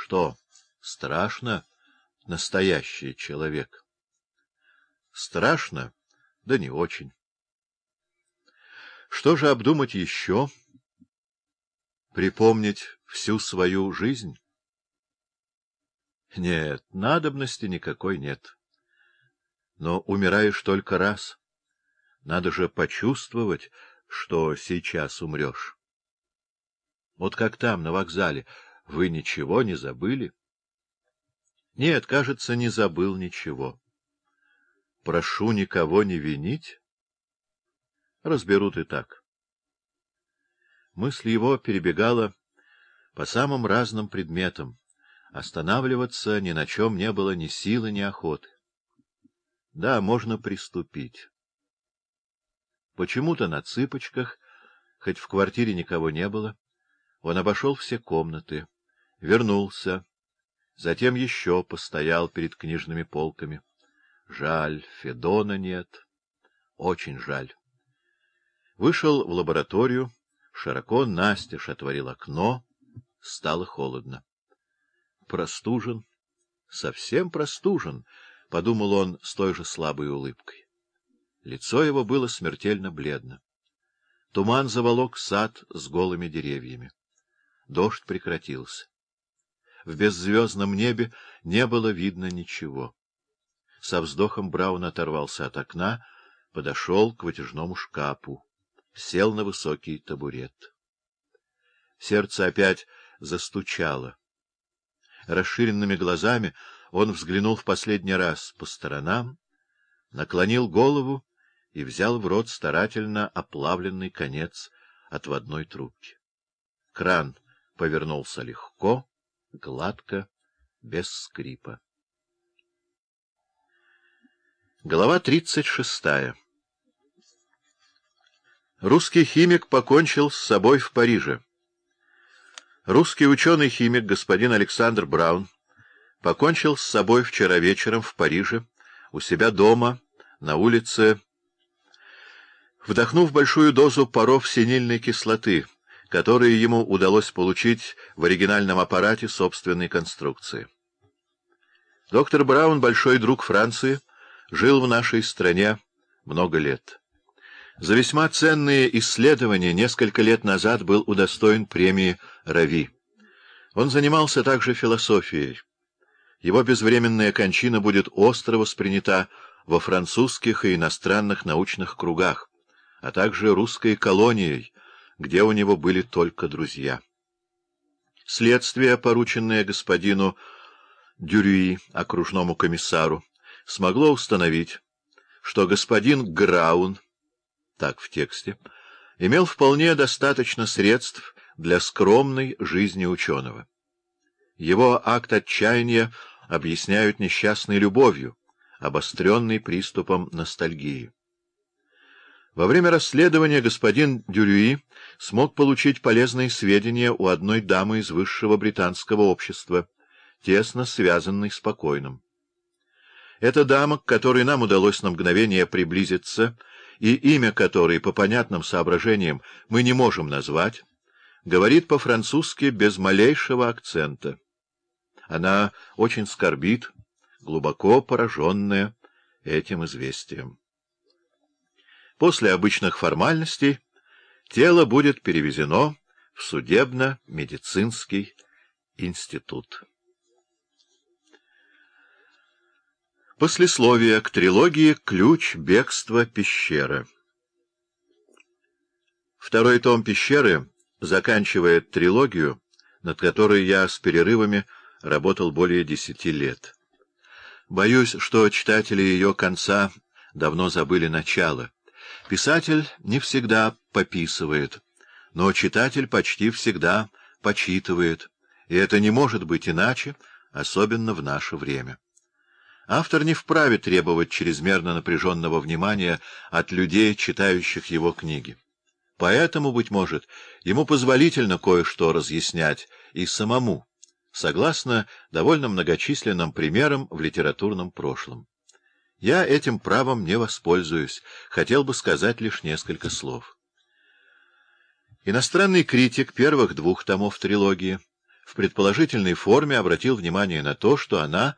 Что, страшно, настоящий человек? Страшно, да не очень. Что же обдумать еще? Припомнить всю свою жизнь? Нет, надобности никакой нет. Но умираешь только раз. Надо же почувствовать, что сейчас умрешь. Вот как там, на вокзале, вы ничего не забыли? Нет, кажется, не забыл ничего. Прошу никого не винить. Разберут и так. Мысль его перебегала по самым разным предметам. Останавливаться ни на чем не было ни силы, ни охоты. Да, можно приступить. Почему-то на цыпочках, хоть в квартире никого не было, он обошел все комнаты, вернулся, затем еще постоял перед книжными полками. Жаль, Федона нет. Очень жаль. Вышел в лабораторию, широко настежь отворил окно, стало холодно. Простужен, совсем простужен, — подумал он с той же слабой улыбкой. Лицо его было смертельно бледно. Туман заволок сад с голыми деревьями. Дождь прекратился. В беззвездном небе не было видно ничего. Со вздохом Браун оторвался от окна, подошел к вытяжному шкафу, сел на высокий табурет. Сердце опять застучало. Расширенными глазами он взглянул в последний раз по сторонам, наклонил голову и взял в рот старательно оплавленный конец отводной трубки. Кран повернулся легко, гладко, без скрипа. Глава тридцать шестая Русский химик покончил с собой в Париже. Русский ученый-химик господин Александр Браун покончил с собой вчера вечером в Париже, у себя дома, на улице, вдохнув большую дозу паров синильной кислоты, которые ему удалось получить в оригинальном аппарате собственной конструкции. Доктор Браун, большой друг Франции, жил в нашей стране много лет. За весьма ценные исследования несколько лет назад был удостоен премии Рави. Он занимался также философией. Его безвременная кончина будет остро воспринята во французских и иностранных научных кругах, а также русской колонией, где у него были только друзья. Следствие, порученное господину Дюрюи, окружному комиссару, смогло установить, что господин Граун так в тексте, имел вполне достаточно средств для скромной жизни ученого. Его акт отчаяния объясняют несчастной любовью, обостренной приступом ностальгии. Во время расследования господин Дюрюи смог получить полезные сведения у одной дамы из высшего британского общества, тесно связанной с покойным. Эта дама, к которой нам удалось на мгновение приблизиться, и имя которой, по понятным соображениям, мы не можем назвать, говорит по-французски без малейшего акцента. Она очень скорбит, глубоко пораженная этим известием. После обычных формальностей тело будет перевезено в судебно-медицинский институт. Послесловие к трилогии «Ключ бегства пещеры». Второй том «Пещеры» заканчивает трилогию, над которой я с перерывами работал более десяти лет. Боюсь, что читатели ее конца давно забыли начало. Писатель не всегда пописывает, но читатель почти всегда почитывает, и это не может быть иначе, особенно в наше время. Автор не вправе требовать чрезмерно напряженного внимания от людей, читающих его книги. Поэтому, быть может, ему позволительно кое-что разъяснять и самому, согласно довольно многочисленным примерам в литературном прошлом. Я этим правом не воспользуюсь, хотел бы сказать лишь несколько слов. Иностранный критик первых двух томов трилогии в предположительной форме обратил внимание на то, что она